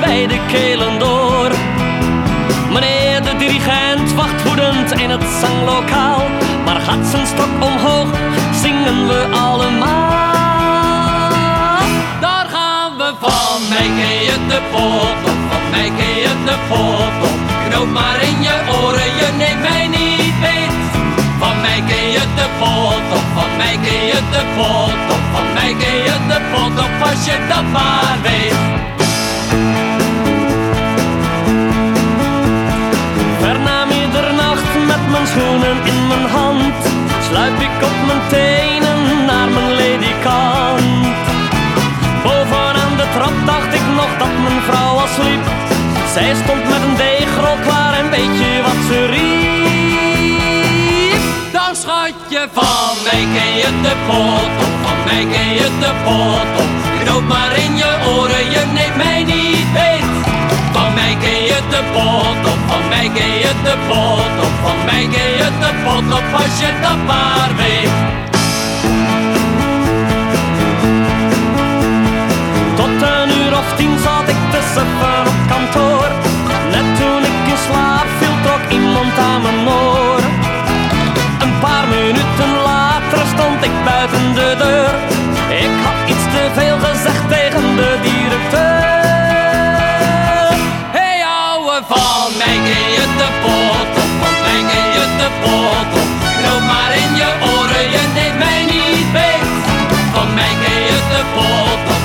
wij de kelen door. Meneer de dirigent wacht woedend in het zanglokaal. Maar gaat zijn stok omhoog, zingen we allemaal. Daar gaan we van, mij ken je de pot van mij ken je de pot op. Knoop maar in je oren, je neemt mij niet beet. Van mij ken je de pot van mij ken je de pot van mij ken je de pot op, als je dat maar weet. Schoenen in mijn hand Sluip ik op mijn tenen naar mijn ledikant Bovenaan de trap dacht ik nog dat mijn vrouw al sliep Zij stond met een deegrol klaar en weet je wat ze riep Dan schatje van mij ken je de pot op, van mij ken je de pot op. Knoop maar in je oren, je neemt mij niet beet. Van mij ken je de pot op, van mij ken je de pot op, van mij ken je de pot op als je dat maar weet. Tot een uur of tien zat ik te van op kantoor. Net toen ik in slaap viel, trok iemand aan mijn oor. Een paar minuten later stond ik buiten de deur. Ik had iets te veel gezegd tegen de directeur. Hey ouwe van knoop maar in je oren, je neemt mij niet mee. Van mij ken je de pot